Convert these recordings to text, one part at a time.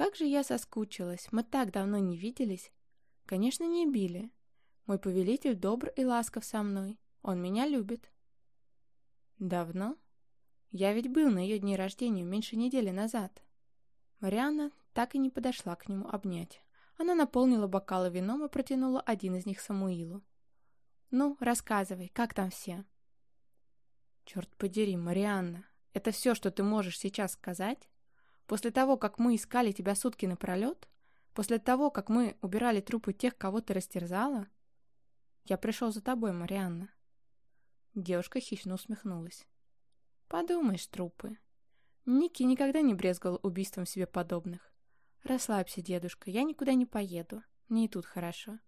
как же я соскучилась, мы так давно не виделись. Конечно, не били. Мой повелитель добр и ласков со мной. Он меня любит. Давно? Я ведь был на ее дне рождения меньше недели назад. Марианна так и не подошла к нему обнять. Она наполнила бокалы вином и протянула один из них Самуилу. «Ну, рассказывай, как там все?» «Черт подери, Марианна, это все, что ты можешь сейчас сказать? После того, как мы искали тебя сутки напролет? После того, как мы убирали трупы тех, кого ты растерзала? Я пришел за тобой, Марианна». Девушка хищно усмехнулась. «Подумаешь, трупы. Ники никогда не брезгал убийством себе подобных. Расслабься, дедушка, я никуда не поеду. Мне и тут хорошо.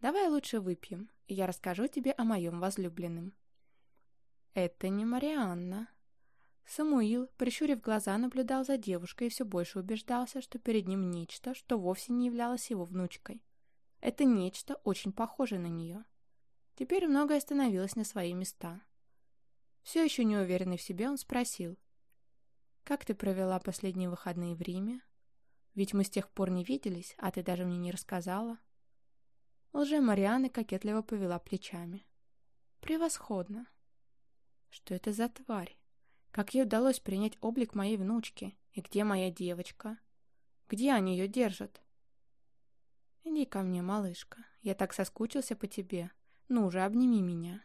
Давай лучше выпьем, и я расскажу тебе о моем возлюбленном». «Это не Марианна». Самуил, прищурив глаза, наблюдал за девушкой и все больше убеждался, что перед ним нечто, что вовсе не являлось его внучкой. Это нечто очень похоже на нее. Теперь многое становилось на свои места. Все еще неуверенный в себе, он спросил. «Как ты провела последние выходные в Риме? Ведь мы с тех пор не виделись, а ты даже мне не рассказала». Лже Марианы кокетливо повела плечами. «Превосходно!» Что это за тварь? Как ей удалось принять облик моей внучки? И где моя девочка? Где они ее держат? Иди ко мне, малышка. Я так соскучился по тебе. Ну уже обними меня.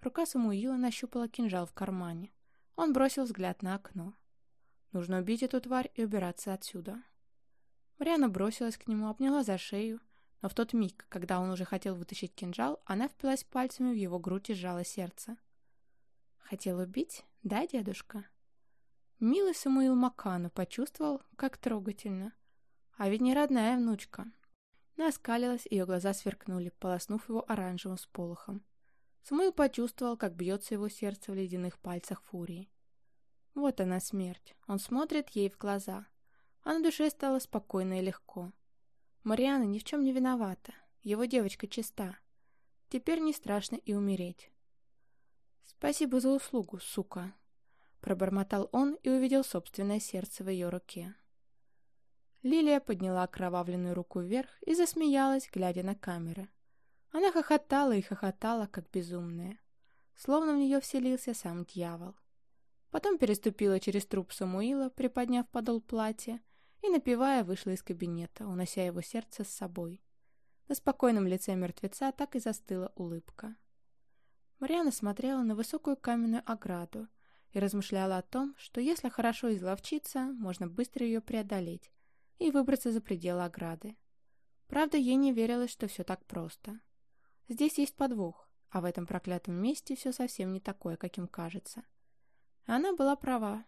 Рука Самуила нащупала кинжал в кармане. Он бросил взгляд на окно. Нужно убить эту тварь и убираться отсюда. Мариана бросилась к нему, обняла за шею, но в тот миг, когда он уже хотел вытащить кинжал, она впилась пальцами в его грудь и сжала сердце. Хотел убить, да, дедушка? Милый Самуил Макану почувствовал, как трогательно. А ведь не родная внучка. Наскалилась, ее глаза сверкнули, полоснув его оранжевым сполохом. Самуил почувствовал, как бьется его сердце в ледяных пальцах фурии. Вот она смерть. Он смотрит ей в глаза. А на душе стало спокойно и легко. Мариана ни в чем не виновата. Его девочка чиста. Теперь не страшно и умереть. «Спасибо за услугу, сука!» Пробормотал он и увидел собственное сердце в ее руке. Лилия подняла окровавленную руку вверх и засмеялась, глядя на камеры. Она хохотала и хохотала, как безумная. Словно в нее вселился сам дьявол. Потом переступила через труп Самуила, приподняв подол платья, и, напевая, вышла из кабинета, унося его сердце с собой. На спокойном лице мертвеца так и застыла улыбка. Мариана смотрела на высокую каменную ограду и размышляла о том, что если хорошо изловчиться, можно быстро ее преодолеть и выбраться за пределы ограды. Правда, ей не верилось, что все так просто. Здесь есть подвох, а в этом проклятом месте все совсем не такое, каким кажется. Она была права.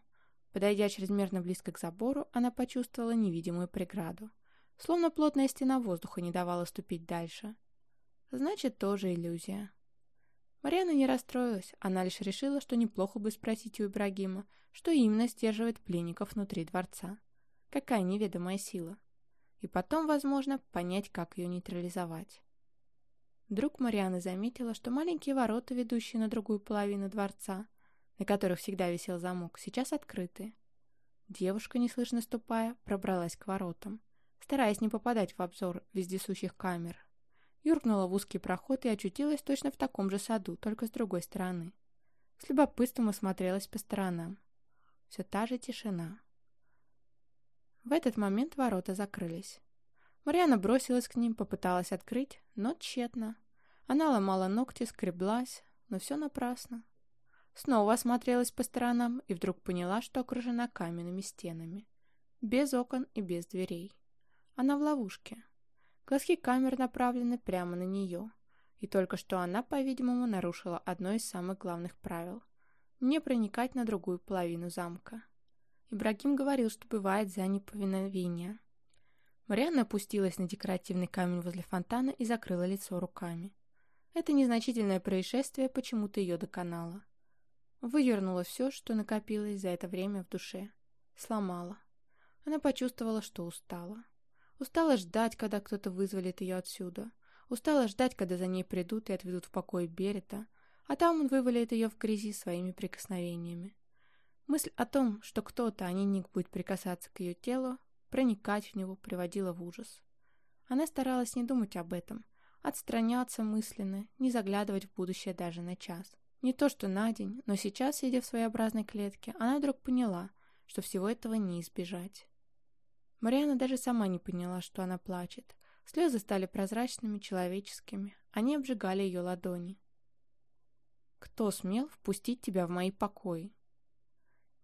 Подойдя чрезмерно близко к забору, она почувствовала невидимую преграду. Словно плотная стена воздуха не давала ступить дальше. Значит, тоже иллюзия. Марьяна не расстроилась, она лишь решила, что неплохо бы спросить у Ибрагима, что именно сдерживает пленников внутри дворца. Какая неведомая сила. И потом, возможно, понять, как ее нейтрализовать. Вдруг Мариана заметила, что маленькие ворота, ведущие на другую половину дворца, на которых всегда висел замок, сейчас открыты. Девушка, неслышно ступая, пробралась к воротам, стараясь не попадать в обзор вездесущих камер, юркнула в узкий проход и очутилась точно в таком же саду, только с другой стороны. С любопытством осмотрелась по сторонам. Все та же тишина. В этот момент ворота закрылись. Марьяна бросилась к ним, попыталась открыть, но тщетно. Она ломала ногти, скреблась, но все напрасно. Снова осмотрелась по сторонам и вдруг поняла, что окружена каменными стенами. Без окон и без дверей. Она в ловушке. Глазки камер направлены прямо на нее. И только что она, по-видимому, нарушила одно из самых главных правил – не проникать на другую половину замка. Ибрагим говорил, что бывает за неповиновение. Марианна опустилась на декоративный камень возле фонтана и закрыла лицо руками. Это незначительное происшествие почему-то ее доконало. Вывернула все, что накопилось за это время в душе. Сломала. Она почувствовала, что устала. Устала ждать, когда кто-то вызволит ее отсюда. Устала ждать, когда за ней придут и отведут в покой Берета, а там он вывалит ее в грязи своими прикосновениями. Мысль о том, что кто-то, а не Ник, будет прикасаться к ее телу, проникать в него приводило в ужас. Она старалась не думать об этом, отстраняться мысленно, не заглядывать в будущее даже на час. Не то что на день, но сейчас, сидя в своеобразной клетке, она вдруг поняла, что всего этого не избежать. Мариана даже сама не поняла, что она плачет. Слезы стали прозрачными, человеческими. Они обжигали ее ладони. «Кто смел впустить тебя в мои покои?»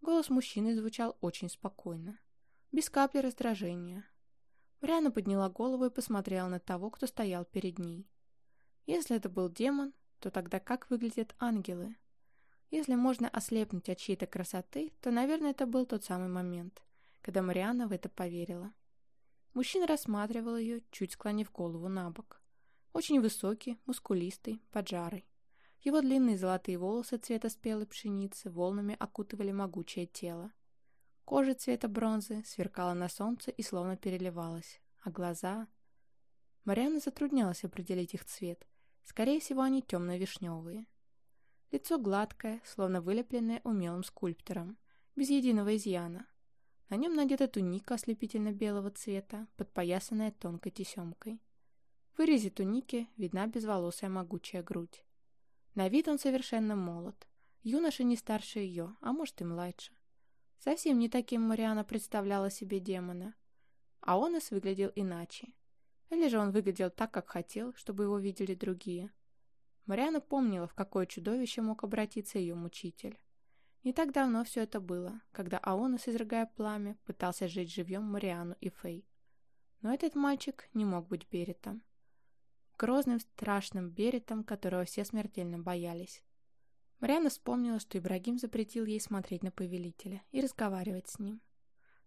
Голос мужчины звучал очень спокойно, без капли раздражения. Мариана подняла голову и посмотрела на того, кто стоял перед ней. Если это был демон, то тогда как выглядят ангелы? Если можно ослепнуть от чьей-то красоты, то, наверное, это был тот самый момент, когда Мариана в это поверила. Мужчина рассматривал ее, чуть склонив голову на бок. Очень высокий, мускулистый, поджарый. Его длинные золотые волосы цвета спелой пшеницы волнами окутывали могучее тело. Кожа цвета бронзы сверкала на солнце и словно переливалась, а глаза... Мариана затруднялась определить их цвет. Скорее всего, они темно-вишневые. Лицо гладкое, словно вылепленное умелым скульптором, без единого изъяна. На нем надета туника ослепительно-белого цвета, подпоясанная тонкой тесемкой. В вырезе туники видна безволосая могучая грудь. На вид он совершенно молод. Юноша не старше ее, а может и младше. Совсем не таким Мариана представляла себе демона. А он и выглядел иначе. Или же он выглядел так, как хотел, чтобы его видели другие. Мариана помнила, в какое чудовище мог обратиться ее мучитель. Не так давно все это было, когда Аонос, изрыгая пламя, пытался сжечь живьем Мариану и Фей. Но этот мальчик не мог быть Беретом грозным страшным Беретом, которого все смертельно боялись. Мариана вспомнила, что Ибрагим запретил ей смотреть на повелителя и разговаривать с ним.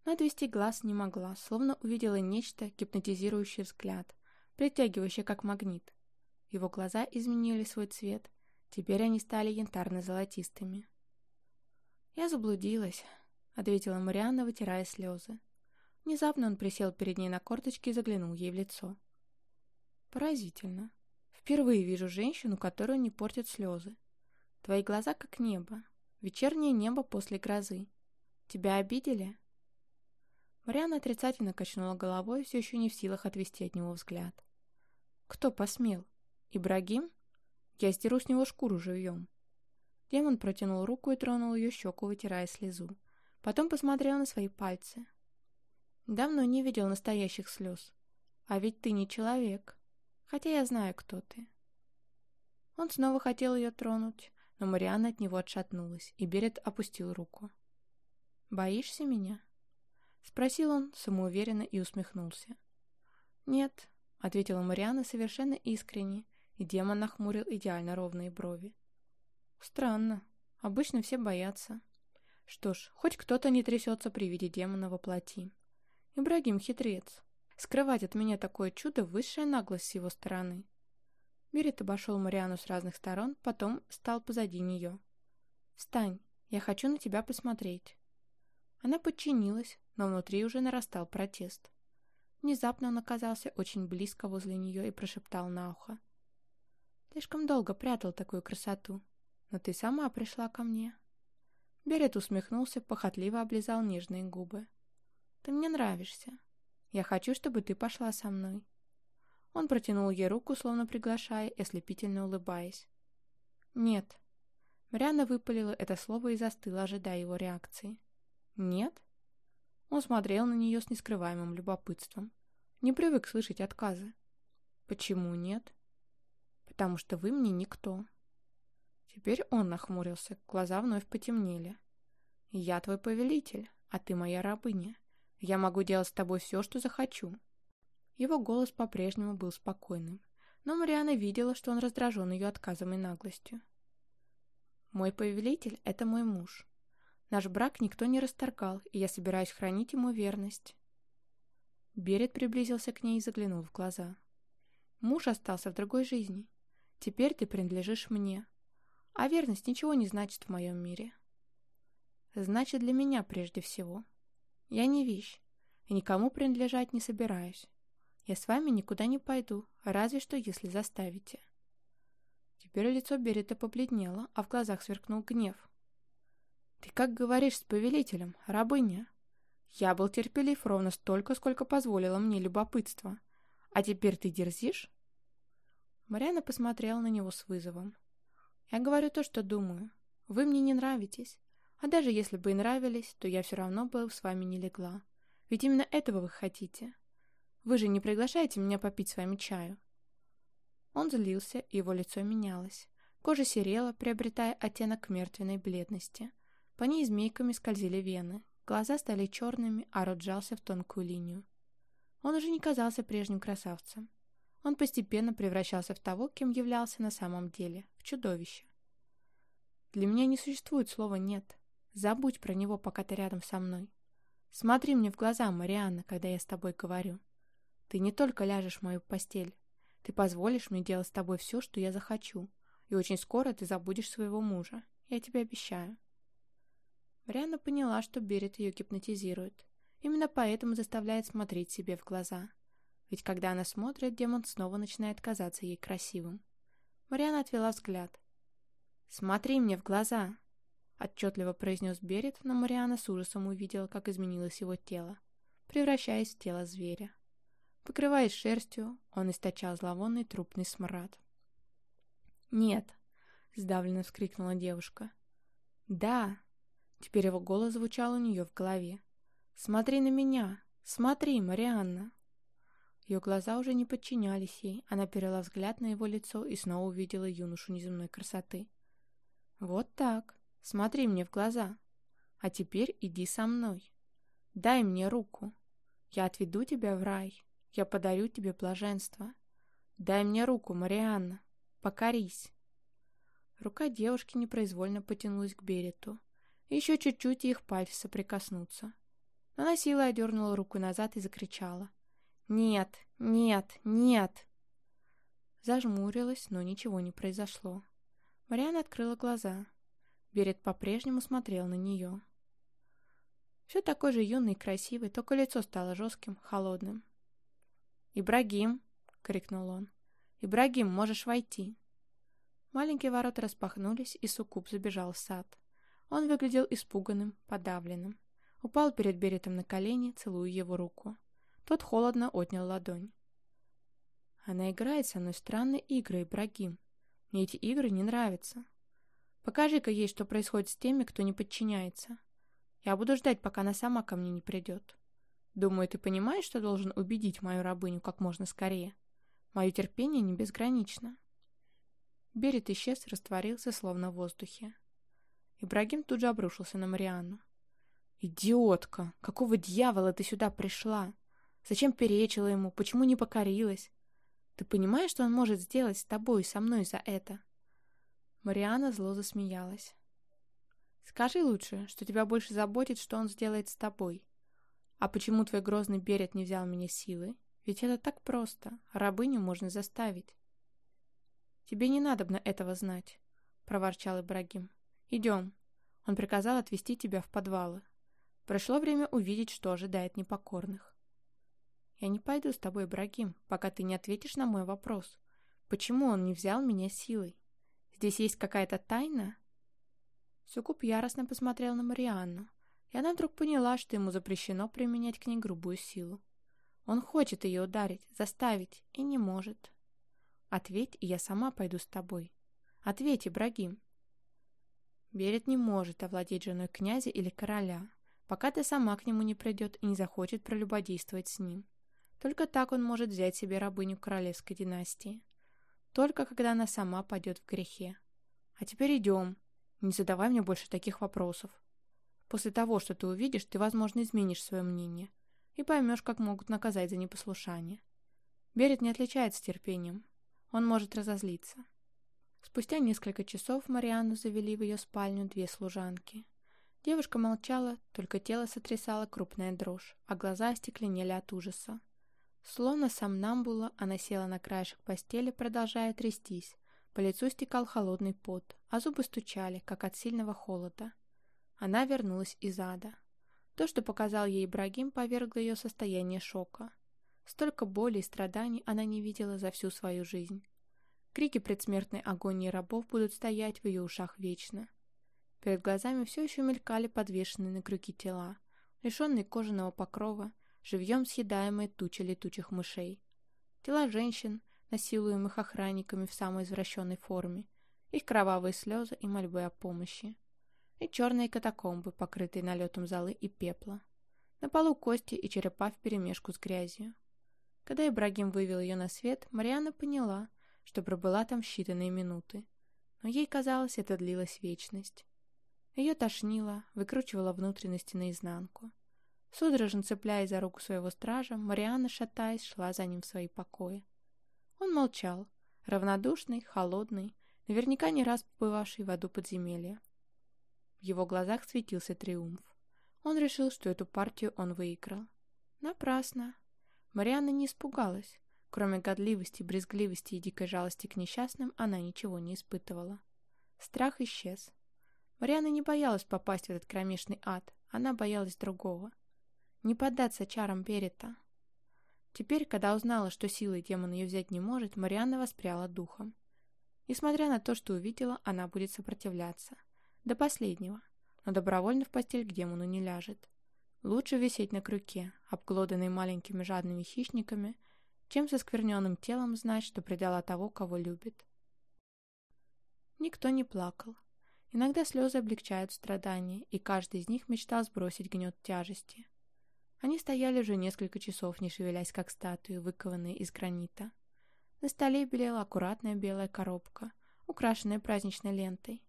Но отвести глаз не могла, словно увидела нечто, гипнотизирующий взгляд, притягивающий как магнит. Его глаза изменили свой цвет, теперь они стали янтарно-золотистыми. «Я заблудилась», — ответила Марианна, вытирая слезы. Внезапно он присел перед ней на корточки и заглянул ей в лицо. Поразительно. Впервые вижу женщину, которую не портят слезы. Твои глаза как небо. Вечернее небо после грозы. Тебя обидели? Мариана отрицательно качнула головой, все еще не в силах отвести от него взгляд. Кто посмел? Ибрагим? Я сдеру с него шкуру живьем. Демон протянул руку и тронул ее щеку, вытирая слезу. Потом посмотрел на свои пальцы. Давно не видел настоящих слез. А ведь ты не человек хотя я знаю, кто ты». Он снова хотел ее тронуть, но Марианна от него отшатнулась, и Берет опустил руку. «Боишься меня?» — спросил он самоуверенно и усмехнулся. «Нет», — ответила Марианна совершенно искренне, и демон нахмурил идеально ровные брови. «Странно. Обычно все боятся. Что ж, хоть кто-то не трясется при виде демона во плоти. Ибрагим хитрец. Скрывать от меня такое чудо — высшая наглость с его стороны. Берет обошел Мариану с разных сторон, потом стал позади нее. «Встань, я хочу на тебя посмотреть». Она подчинилась, но внутри уже нарастал протест. Внезапно он оказался очень близко возле нее и прошептал на ухо. «Слишком долго прятал такую красоту, но ты сама пришла ко мне». Берет усмехнулся, похотливо облизал нежные губы. «Ты мне нравишься. Я хочу, чтобы ты пошла со мной». Он протянул ей руку, словно приглашая, и ослепительно улыбаясь. «Нет». Марианна выпалила это слово и застыла, ожидая его реакции. «Нет?» Он смотрел на нее с нескрываемым любопытством. Не привык слышать отказы. «Почему нет?» «Потому что вы мне никто». Теперь он нахмурился, глаза вновь потемнели. «Я твой повелитель, а ты моя рабыня. Я могу делать с тобой все, что захочу». Его голос по-прежнему был спокойным, но Мариана видела, что он раздражен ее отказом и наглостью. «Мой повелитель — это мой муж. Наш брак никто не расторгал, и я собираюсь хранить ему верность». Берет приблизился к ней и заглянул в глаза. «Муж остался в другой жизни. Теперь ты принадлежишь мне. А верность ничего не значит в моем мире. Значит, для меня прежде всего». Я не вещь, и никому принадлежать не собираюсь. Я с вами никуда не пойду, разве что если заставите». Теперь лицо Берета побледнело, а в глазах сверкнул гнев. «Ты как говоришь с повелителем, рабыня? Я был терпелив ровно столько, сколько позволило мне любопытство. А теперь ты дерзишь?» Мариана посмотрела на него с вызовом. «Я говорю то, что думаю. Вы мне не нравитесь. А даже если бы и нравились, то я все равно бы с вами не легла. Ведь именно этого вы хотите. Вы же не приглашаете меня попить с вами чаю?» Он злился, и его лицо менялось. Кожа серела, приобретая оттенок мертвенной бледности. По ней змейками скользили вены. Глаза стали черными, а рот сжался в тонкую линию. Он уже не казался прежним красавцем. Он постепенно превращался в того, кем являлся на самом деле, в чудовище. Для меня не существует слова «нет». Забудь про него, пока ты рядом со мной. Смотри мне в глаза, Марианна, когда я с тобой говорю. Ты не только ляжешь в мою постель. Ты позволишь мне делать с тобой все, что я захочу. И очень скоро ты забудешь своего мужа. Я тебе обещаю. Марианна поняла, что Берет ее гипнотизирует. Именно поэтому заставляет смотреть себе в глаза. Ведь когда она смотрит, демон снова начинает казаться ей красивым. Марианна отвела взгляд. «Смотри мне в глаза!» Отчетливо произнес Берет, но Мариана с ужасом увидела, как изменилось его тело, превращаясь в тело зверя. Покрываясь шерстью, он источал зловонный трупный смрад. «Нет!» — сдавленно вскрикнула девушка. «Да!» — теперь его голос звучал у нее в голове. «Смотри на меня! Смотри, Марианна!» Ее глаза уже не подчинялись ей, она перела взгляд на его лицо и снова увидела юношу неземной красоты. «Вот так. Смотри мне в глаза. А теперь иди со мной. Дай мне руку. Я отведу тебя в рай. Я подарю тебе блаженство. Дай мне руку, Марианна. Покорись». Рука девушки непроизвольно потянулась к Берету. Еще чуть-чуть, их пальцы соприкоснутся. Но она силой одернула руку назад и закричала. «Нет, нет, нет!» Зажмурилась, но ничего не произошло. Мариана открыла глаза. Берет по-прежнему смотрел на нее. Все такой же юный и красивый, только лицо стало жестким, холодным. «Ибрагим!» — крикнул он. «Ибрагим, можешь войти!» Маленькие ворота распахнулись, и Сукуб забежал в сад. Он выглядел испуганным, подавленным. Упал перед Беретом на колени, целуя его руку. Тот холодно отнял ладонь. Она играет со мной странные игры, Ибрагим. Мне эти игры не нравятся. Покажи-ка ей, что происходит с теми, кто не подчиняется. Я буду ждать, пока она сама ко мне не придет. Думаю, ты понимаешь, что должен убедить мою рабыню как можно скорее. Мое терпение не безгранично. Берет исчез растворился, словно в воздухе. Ибрагим тут же обрушился на Марианну. «Идиотка! Какого дьявола ты сюда пришла? Зачем перечила ему? Почему не покорилась? Ты понимаешь, что он может сделать с тобой и со мной за это?» Мариана зло засмеялась. «Скажи лучше, что тебя больше заботит, что он сделает с тобой. А почему твой грозный берет не взял меня силой? Ведь это так просто. Рабыню можно заставить». «Тебе не надобно этого знать», — проворчал Ибрагим. «Идем». Он приказал отвезти тебя в подвалы. Пришло время увидеть, что ожидает непокорных. Я не пойду с тобой, Брагим, пока ты не ответишь на мой вопрос. Почему он не взял меня силой? Здесь есть какая-то тайна?» Сукуб яростно посмотрел на Марианну, и она вдруг поняла, что ему запрещено применять к ней грубую силу. Он хочет ее ударить, заставить, и не может. «Ответь, и я сама пойду с тобой. Ответь, Ибрагим». Берет не может овладеть женой князя или короля, пока ты сама к нему не придет и не захочет прелюбодействовать с ним. Только так он может взять себе рабыню королевской династии. Только когда она сама пойдет в грехе. А теперь идем. Не задавай мне больше таких вопросов. После того, что ты увидишь, ты, возможно, изменишь свое мнение и поймешь, как могут наказать за непослушание. Берет не отличается терпением. Он может разозлиться. Спустя несколько часов Марианну завели в ее спальню две служанки. Девушка молчала, только тело сотрясало крупная дрожь, а глаза остекленели от ужаса. Словно сомнамбула, она села на краешек постели, продолжая трястись. По лицу стекал холодный пот, а зубы стучали, как от сильного холода. Она вернулась из ада. То, что показал ей Ибрагим, повергло ее состояние шока. Столько боли и страданий она не видела за всю свою жизнь. Крики предсмертной агонии рабов будут стоять в ее ушах вечно. Перед глазами все еще мелькали подвешенные на крюки тела. лишенные кожаного покрова, живьем съедаемые тучи летучих мышей. Тела женщин, насилуемых охранниками в самой извращенной форме, их кровавые слезы и мольбы о помощи. И черные катакомбы, покрытые налетом золы и пепла. На полу кости и черепа вперемешку с грязью. Когда Ибрагим вывел ее на свет, Марианна поняла, что пробыла там считанные минуты. Но ей казалось, это длилась вечность. Ее тошнило, выкручивало внутренности наизнанку. Судорожно цепляясь за руку своего стража, Марианна, шатаясь, шла за ним в свои покои. Он молчал, равнодушный, холодный, наверняка не раз побывавший в аду подземелья. В его глазах светился триумф. Он решил, что эту партию он выиграл. Напрасно. Марианна не испугалась. Кроме годливости, брезгливости и дикой жалости к несчастным, она ничего не испытывала. Страх исчез. Марианна не боялась попасть в этот кромешный ад, она боялась другого. Не поддаться чарам Перета. Теперь, когда узнала, что силой демон ее взять не может, Марианна воспряла духом. Несмотря на то, что увидела, она будет сопротивляться. До последнего. Но добровольно в постель к демону не ляжет. Лучше висеть на крюке, обглоданной маленькими жадными хищниками, чем со скверненным телом знать, что предала того, кого любит. Никто не плакал. Иногда слезы облегчают страдания, и каждый из них мечтал сбросить гнет тяжести. Они стояли уже несколько часов, не шевелясь, как статуи, выкованные из гранита. На столе белела аккуратная белая коробка, украшенная праздничной лентой.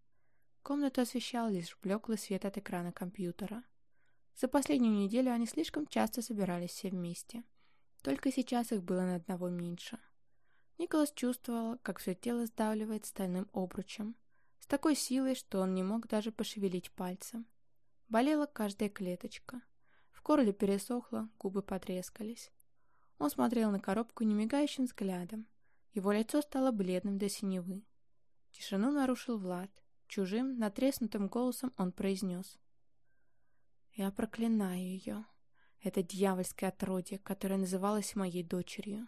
Комнату освещал лишь блеклый свет от экрана компьютера. За последнюю неделю они слишком часто собирались все вместе. Только сейчас их было на одного меньше. Николас чувствовал, как все тело сдавливает стальным обручем, с такой силой, что он не мог даже пошевелить пальцем. Болела каждая клеточка. Горле пересохло, губы потрескались. Он смотрел на коробку немигающим взглядом. Его лицо стало бледным до синевы. Тишину нарушил Влад. Чужим, натреснутым голосом он произнес. «Я проклинаю ее. Это дьявольское отродье, которое называлось моей дочерью.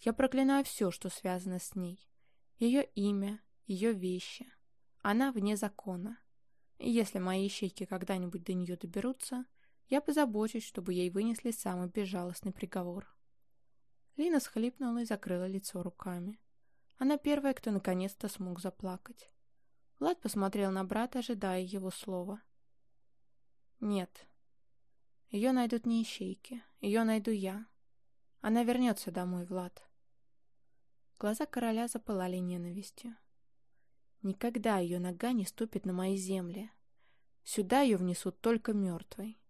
Я проклинаю все, что связано с ней. Ее имя, ее вещи. Она вне закона. И если мои ищейки когда-нибудь до нее доберутся, я позабочусь, чтобы ей вынесли самый безжалостный приговор». Лина схлипнула и закрыла лицо руками. Она первая, кто наконец-то смог заплакать. Влад посмотрел на брата, ожидая его слова. «Нет. Ее найдут не ищейки. Ее найду я. Она вернется домой, Влад». Глаза короля запылали ненавистью. «Никогда ее нога не ступит на мои земли. Сюда ее внесут только мертвой».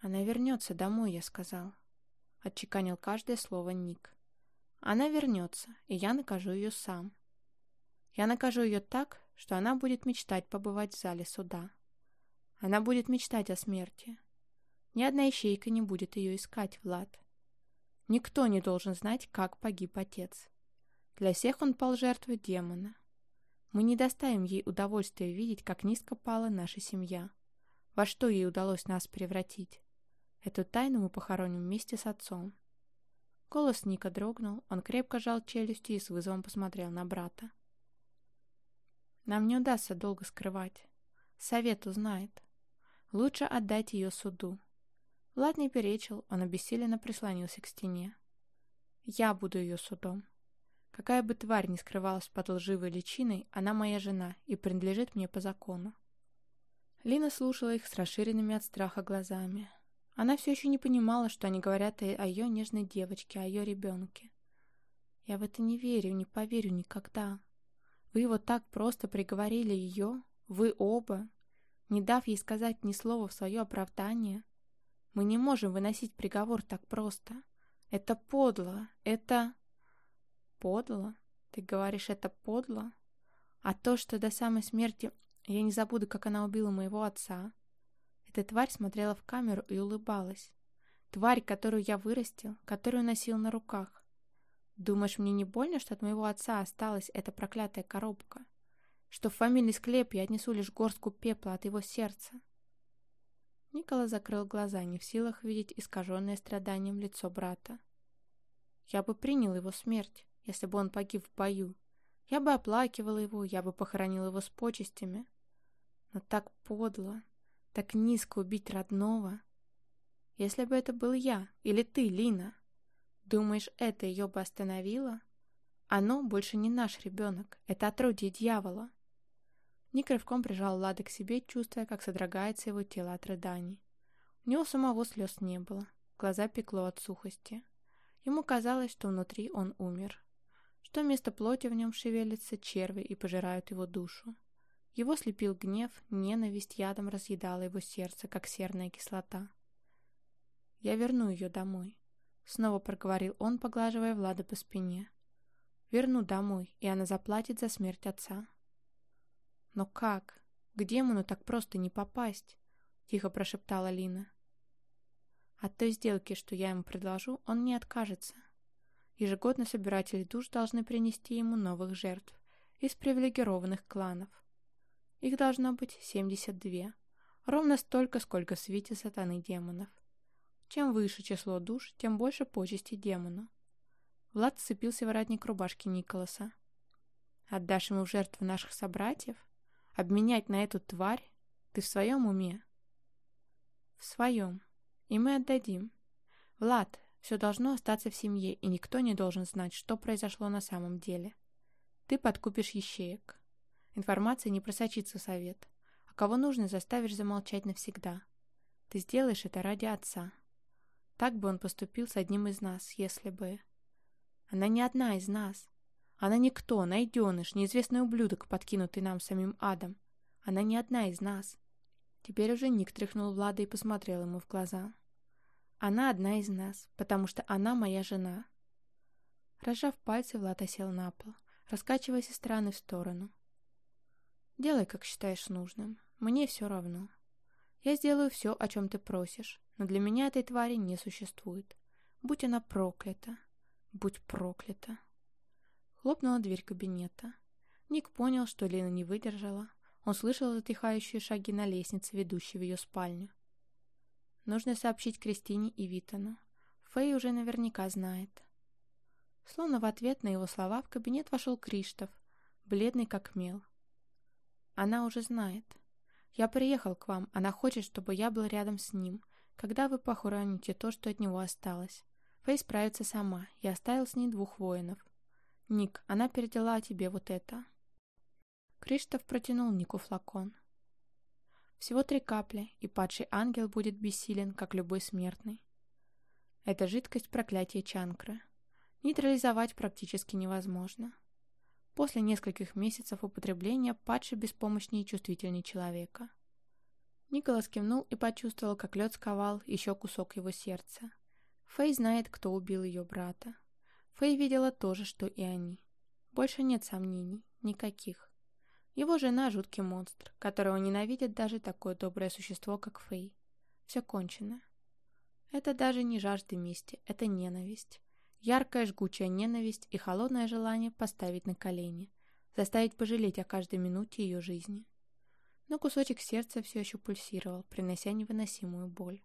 «Она вернется домой», — я сказал отчеканил каждое слово Ник. Она вернется, и я накажу ее сам. Я накажу ее так, что она будет мечтать побывать в зале суда. Она будет мечтать о смерти. Ни одна ищейка не будет ее искать, Влад. Никто не должен знать, как погиб отец. Для всех он пал жертвой демона. Мы не доставим ей удовольствия видеть, как низко пала наша семья. Во что ей удалось нас превратить. Эту тайну мы похороним вместе с отцом. Голос Ника дрогнул, он крепко жал челюсти и с вызовом посмотрел на брата. Нам не удастся долго скрывать. Совет узнает. Лучше отдать ее суду. Влад не перечил, он обессиленно прислонился к стене. Я буду ее судом. Какая бы тварь ни скрывалась под лживой личиной, она моя жена и принадлежит мне по закону. Лина слушала их с расширенными от страха глазами. Она все еще не понимала, что они говорят о ее нежной девочке, о ее ребенке. «Я в это не верю, не поверю никогда. Вы вот так просто приговорили ее, вы оба, не дав ей сказать ни слова в свое оправдание. Мы не можем выносить приговор так просто. Это подло, это...» «Подло? Ты говоришь, это подло? А то, что до самой смерти я не забуду, как она убила моего отца, эта тварь смотрела в камеру и улыбалась. Тварь, которую я вырастил, которую носил на руках. Думаешь, мне не больно, что от моего отца осталась эта проклятая коробка? Что в фамильный склеп я отнесу лишь горстку пепла от его сердца? Никола закрыл глаза, не в силах видеть искаженное страданием лицо брата. Я бы принял его смерть, если бы он погиб в бою. Я бы оплакивал его, я бы похоронил его с почестями. Но так подло, Так низко убить родного. Если бы это был я или ты, Лина, думаешь, это ее бы остановило? Оно больше не наш ребенок, это отродье дьявола. Ник рывком прижал Влада к себе, чувствуя, как содрогается его тело от рыданий. У него самого слез не было, глаза пекло от сухости. Ему казалось, что внутри он умер, что вместо плоти в нем шевелятся черви и пожирают его душу. Его слепил гнев, ненависть ядом разъедала его сердце, как серная кислота. «Я верну ее домой», — снова проговорил он, поглаживая Влада по спине. «Верну домой, и она заплатит за смерть отца». «Но как? К демону так просто не попасть», — тихо прошептала Лина. «От той сделки, что я ему предложу, он не откажется. Ежегодно собиратели душ должны принести ему новых жертв из привилегированных кланов. Их должно быть 72. Ровно столько, сколько в свете сатаны демонов. Чем выше число душ, тем больше почести демону. Влад сцепился в воротник рубашки Николаса. «Отдашь ему в жертву наших собратьев? Обменять на эту тварь? Ты в своем уме?» «В своем. И мы отдадим. Влад, все должно остаться в семье, и никто не должен знать, что произошло на самом деле. Ты подкупишь ящеек. Информация не просочится в совет. А кого нужно, заставишь замолчать навсегда. Ты сделаешь это ради отца. Так бы он поступил с одним из нас, если бы... Она не одна из нас. Она никто, найденыш, неизвестный ублюдок, подкинутый нам самим адом. Она не одна из нас. Теперь уже Ник тряхнул Влада и посмотрел ему в глаза. Она одна из нас, потому что она моя жена. Разжав пальцы, Влад осел на пол, раскачиваясь из стороны в сторону. Делай, как считаешь нужным. Мне все равно. Я сделаю все, о чем ты просишь, но для меня этой твари не существует. Будь она проклята. Будь проклята. Хлопнула дверь кабинета. Ник понял, что Лена не выдержала. Он слышал затихающие шаги на лестнице, ведущей в ее спальню. Нужно сообщить Кристине и Витану. Фэй уже наверняка знает. Словно в ответ на его слова в кабинет вошел Криштов, бледный как мел. Она уже знает. Я приехал к вам, она хочет, чтобы я был рядом с ним, когда вы похороните то, что от него осталось. Фэй справится сама, я оставил с ней двух воинов. Ник, она передала тебе вот это. Криштоф протянул Нику флакон. Всего три капли, и падший ангел будет бессилен, как любой смертный. Это жидкость проклятия чанкры. Нейтрализовать практически невозможно. После нескольких месяцев употребления падший беспомощнее и чувствительнее человека. Николас кивнул и почувствовал, как лед сковал еще кусок его сердца. Фэй знает, кто убил ее брата. Фэй видела то же, что и они. Больше нет сомнений, никаких. Его жена – жуткий монстр, которого ненавидит даже такое доброе существо, как Фэй. Все кончено. Это даже не жажда мести, это ненависть. Яркая жгучая ненависть и холодное желание поставить на колени, заставить пожалеть о каждой минуте ее жизни. Но кусочек сердца все еще пульсировал, принося невыносимую боль.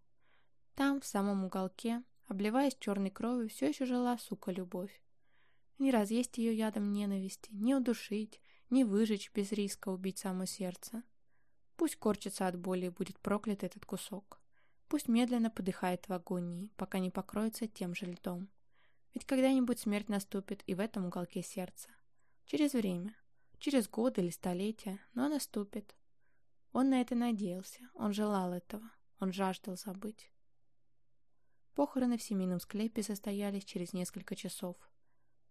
Там, в самом уголке, обливаясь черной кровью, все еще жила сука-любовь. Не разъесть ее ядом ненависти, не удушить, не выжечь без риска убить само сердце. Пусть корчится от боли и будет проклят этот кусок. Пусть медленно подыхает в агонии, пока не покроется тем же льдом. Ведь когда-нибудь смерть наступит и в этом уголке сердца. Через время. Через годы или столетия, но наступит. Он на это надеялся, он желал этого, он жаждал забыть. Похороны в семейном склепе состоялись через несколько часов.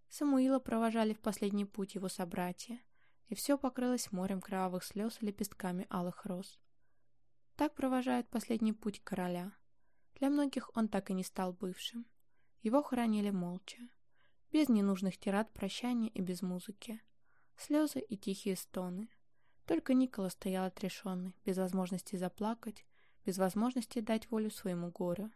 Самуила провожали в последний путь его собратья, и все покрылось морем кровавых слез и лепестками алых роз. Так провожают последний путь короля. Для многих он так и не стал бывшим. Его хоронили молча, без ненужных тират прощания и без музыки. Слезы и тихие стоны. Только Никола стоял отрешенный, без возможности заплакать, без возможности дать волю своему горю.